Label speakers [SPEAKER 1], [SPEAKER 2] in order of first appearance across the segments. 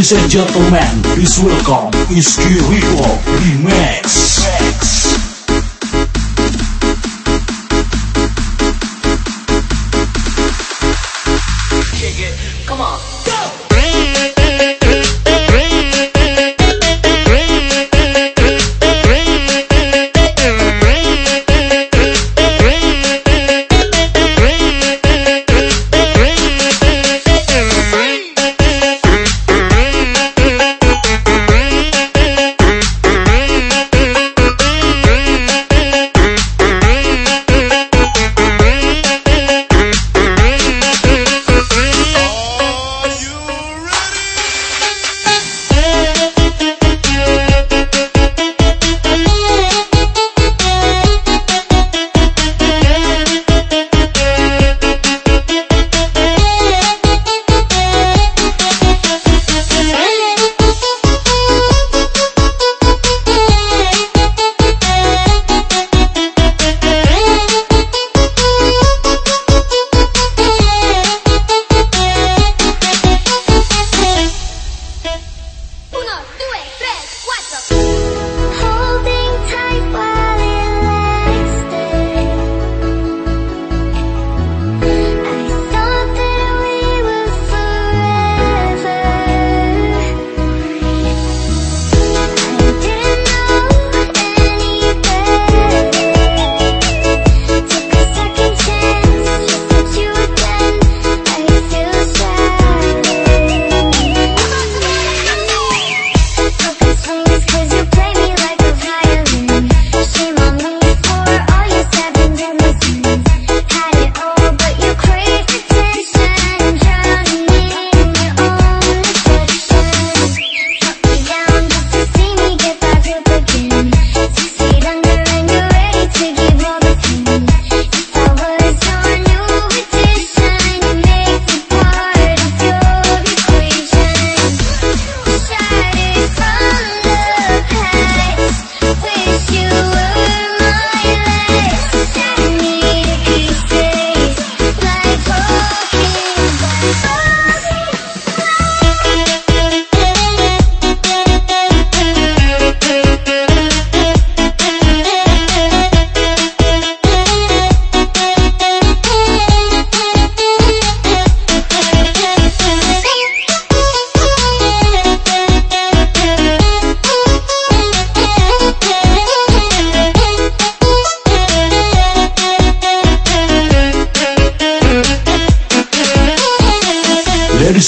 [SPEAKER 1] Ladies and gentlemen, please welcome Iski Rio Remix. Remix.
[SPEAKER 2] Come on.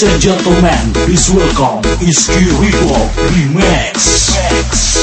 [SPEAKER 3] and
[SPEAKER 1] gentlemen, please welcome Iski Ritual Remix. Remix.